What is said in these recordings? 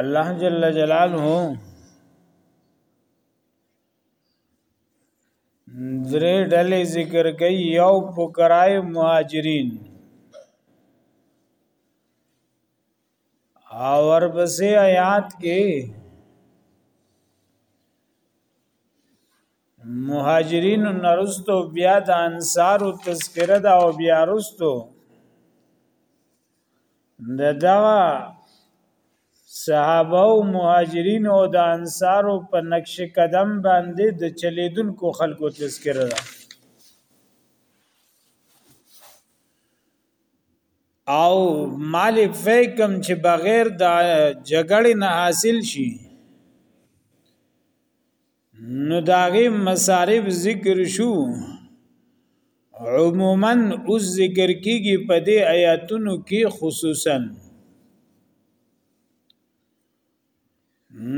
الله جل جلاله درې ډلې ذکر کوي یو فقراي مهاجرین او ورپسې آیات کې مهاجرین نرستو بیا د انصار تذکره دا او بیا رستو د دغه صحابه او مهاجرین او د انصارو په نقش قدم باندې د چلیدونکو خلکو تذکره ده او مال فیکم چې بغیر د جګړې نه حاصل شي نو داغه مصارف ذکر شو عموما او ذکر کیږي په دې آیاتونو کې خصوصا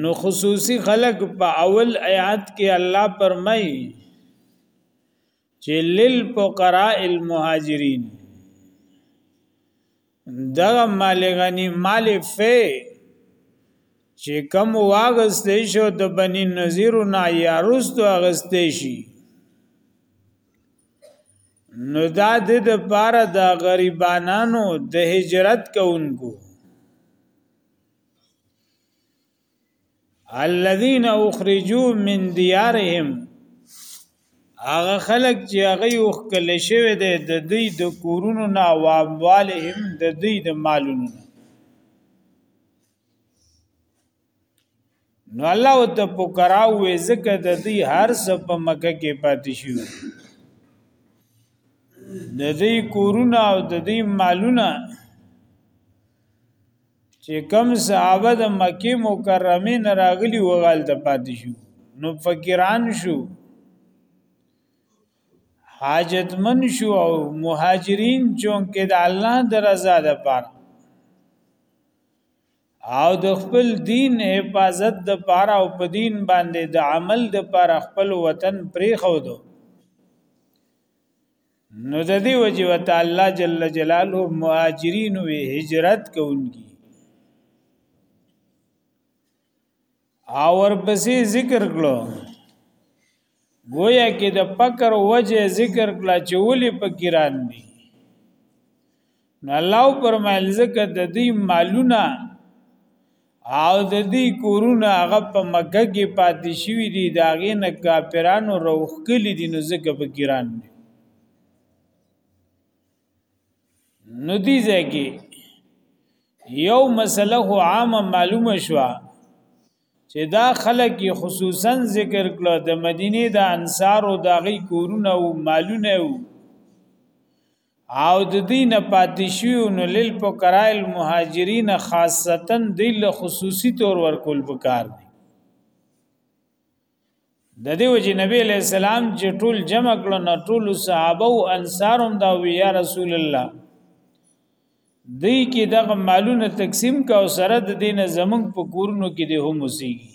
نو خصوصي خلق په اول آیات کې الله پرمای چې للفقراء المهاجرین دغه مال غنی مال فی چې کم واغستې شو د بنی نذیر نه یا رستو اغستې شي نو دا د د پاره د غریبانانو د هجرت کوونکو الذين اخرجوا من ديارهم هغه خلک چې هغه وخ کله شوی دی د دوی د کورونو نه او اموالهم د دوی د مالونو نه نو الله ته پکراو وې زکه د دوی هر څه په مکه کې پاتې شو د دوی کورونه او د دوی مالونه چې کم صحابه د مکه مکرمه نه راغلي وغال ته پاتې شو نو فقیران شو حاجتمن شو او مهاجرین چونکه د الله درزا ده پاره او د خپل دین حفاظت د پاره او په دین باندې د عمل د پاره خپل وطن پرې خو دو نو د دې وجه وته الله جل جلاله مهاجرین وی هجرت کوونکی او ورپسې ذکر کړو گویا کې د فقر وجه ذکر کړه چې ولې فقیران دي نو الله پرمایل زکه د دې مالونه او د دې کورونه هغه په مکه کې پاتې شوی دي دا غي نه کافرانو روخ کلی دي نو زکه فقیران دي نو دي زکه یو مسله خو عامه معلومه شو چې دا خلک خصوصا ذکر کړه د مدینه د انصار او داغي کورونه او مالونه وو او د دین پاتې شوی نو لیل په کرایل مهاجرین خاصتا دل خصوصي تور ورکول پکار دی د دې وجه نبی علیہ السلام چې ټول جمع کړو نو ټول صحابه او انصار هم دا وی یا رسول الله دی کې دغه مالونه تقسیم کا او سره د دینه زمنګ په کورونو کې د هم وسیږي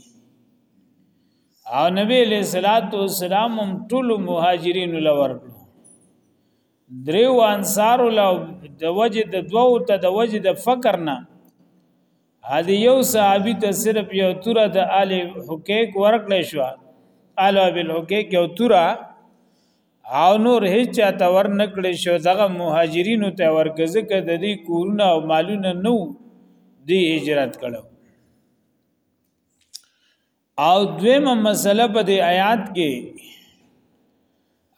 او نبی علیہ الصلات والسلام هم ټول مهاجرین لور دریو انصار له د وجه د دوو ته د وجه د فقر نه هدي یو صحابي ته صرف یو توره د آل حقیق ورکړې شو آل ابل حقیق یو توره او نور هیڅ چاته ور نکړې شو دغه مهاجرینو ته ورکزه کې د دې کورونه او مالونه نو دی هجرت کړو او دویمه مسله په دې آیات کې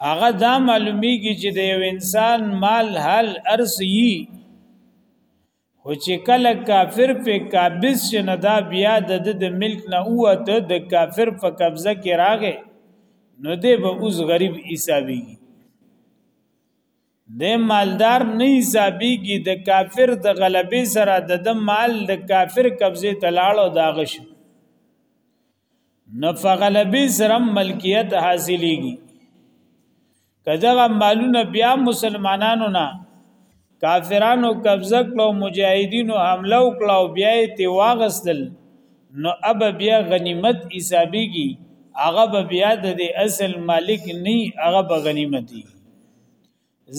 هغه دا معلومیږي چې د یو انسان مال حال ارسي خو چې کله کافر په قابض شي نه دا بیا د د ملک نه اوته د کافر په قبضه کې راغې نو دی به اوس غریب حسابيږي د مالدار نه حسابيږي د کافر د غلبې سره د د مال د کافر قبضه تلاړو داغش نفغلبی سرم ملکیت حاصلیږي کداغه مالونه بیا مسلمانانو نه کافرانو قبضه کړو مجاهدینو حمله وکړو بیا یې تی واغستل نو اب بیا غنیمت حسابيږي هغه بیا د اصل مالک نه هغه به غنیمتي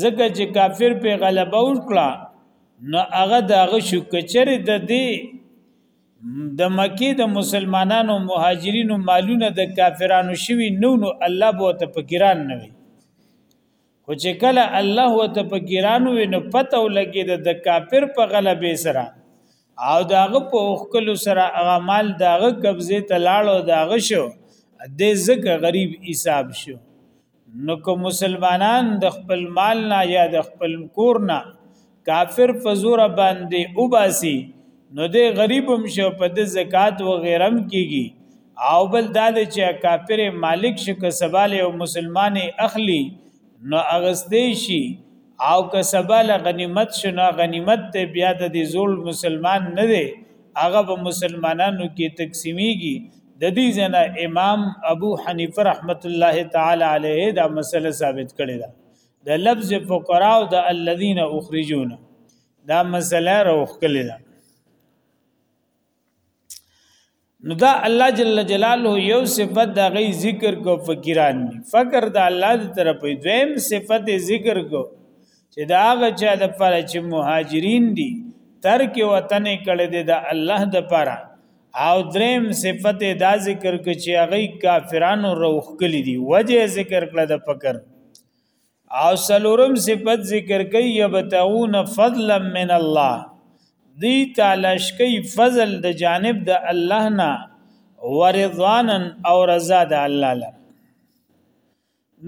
ځکه چې کافر په غلبه وکړه نو هغه دغه شو کچره د دې د مکی د مسلمانانو مهاجرینو مالونه د کافرانو شوی نو نو الله بو ته فقیران نه وي خو چې کله الله و ته فقیران وي نو پته ولګي د کافر په غلبه سره او داغه په خپل سره هغه مال داغه قبضه ته لاړو داغه شو د زکه غریب حساب شو نو کوم مسلمانان د خپل مال نه یا د خپل کور نه کافر فزور باندې وباسي نو د غریب هم شو په د زکات و غیرم کیږي او بل دا چې کافر مالک شو که سباله او مسلمان اخلي نو اغستې شي او که سباله غنیمت شو نو غنیمت ته بیا د زول مسلمان نه دی هغه به مسلمانانو کې تقسیمیږي د دې جنا امام ابو حنیفه رحمت الله تعالی علیه دا مسله ثابت کړې ده د لفظ فقراء او د الذين اخرجون دا مسله روخ کړې ده نو دا الله جل جلاله یو صفت د غي ذکر کو فقیران دي فقر د الله دی طرف دویم صفت ذکر کو چې دا هغه چا د پر چې مهاجرین دي ترک وطن کړي د الله د پره او دریم صفت دا ذکر ک چې هغه کافرانو روخ کلی دی وجه ذکر کړه د فقر او سلورم صفت ذکر کوي یبتغون فضلا من الله دی تلاش کوي فضل د جانب د الله نه ورضوانن او رضا د الله لپاره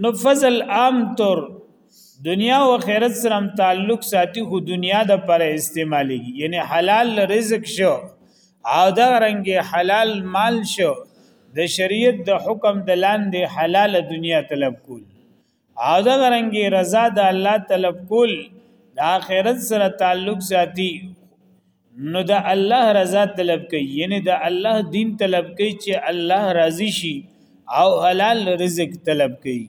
نو فضل عام طور دنیا او آخرت سره تعلق ساتي خو دنیا د پر استعمالي یعنی حلال رزق شو او دا رنګ حلال مال شو د شریعت د حکم د لاندې حلال دنیا طلب کول او دا رنګ رضا د الله طلب کول د آخرت سره تعلق ساتي نو د الله رضا طلب کوي یعنی د الله دین طلب کوي چې الله راضي شي او حلال رزق طلب کوي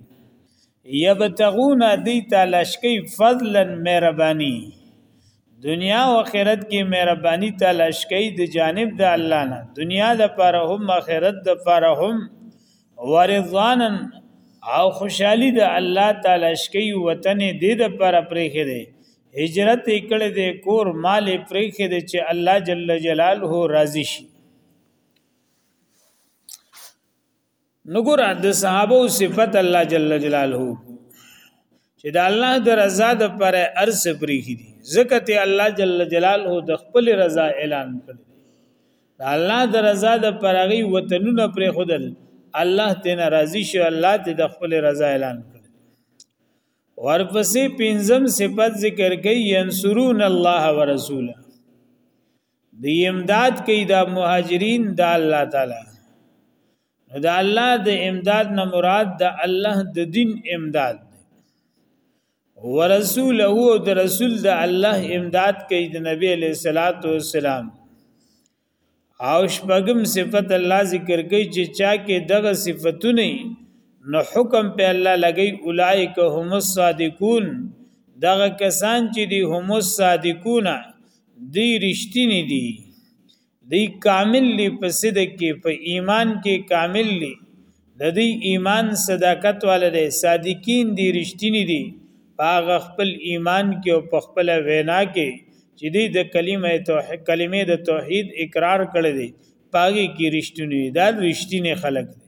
یبتغون دی تلاش کوي فضلا مهرباني دنیا او آخرت کې مهرباني تلاش کوي د جانب د الله نه دنیا د پاره هم آخرت د پاره هم ورضانا او خوشحالي د الله تلاش کوي وطن دې د پاره پرېخره هجرت کړه د کور مال پرېخه د چې الله جل جلاله راضي شي نګور د صحابه او صفت الله جل جلاله چې د الله د رضا د پر ارس پرېخي دي ځکه ته الله جل جلاله د خپل رضا اعلان کړ الله د رضا د پرغي وطنونه پر خودل الله ته ناراضي شي الله ته د خپل رضا اعلان کړ ورپسې پنځم صفت ذکر کوي ينصرون الله ورسوله دی امداد کوي دا مهاجرین د الله تعالی نو د الله د امداد نه مراد د الله د دین امداد ورسول او د رسول د الله امداد کوي د نبی علیہ الصلات والسلام او شپږم صفت الله ذکر کوي چې چا کې دغه صفاتونه نو حکم په الله لګي اولائک هم الصادقون دغه کسان چې دي هم الصادقون دی رښتینی دي دی کامل لی په صدق کې په ایمان کې کامل لی د دې ایمان صداقت والده صادقین دي رښتینی دي پاغه خپل ایمان کې او په خپل وینا کې چې دې د کلمه توحید کلمې د توحید اقرار کړی دی پاګه کې رښتینی دا رښتینی خلق دی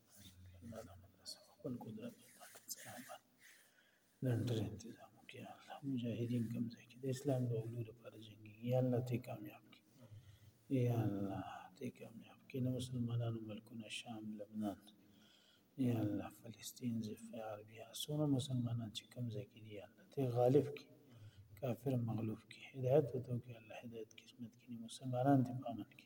خپل قدرت او طاقت سره باندې نن ډېر انتظام وکړي یا الله مجاهدین کوم ځای کې د اسلام د علو لپاره جنګېږي یا الله ته کامیاب کړي یا الله ته کامیاب کړي د مسلمانانو ملکونه شام لبنان یا الله فلسطین ضفه عربیه څومره مسلمانان چې کوم ځای کې دي یا الله ته غالب کړي کافر مغلوب کړي هدایت ته وکړي الله هدایت قسمت کړي مسلمانان دې په امن کړي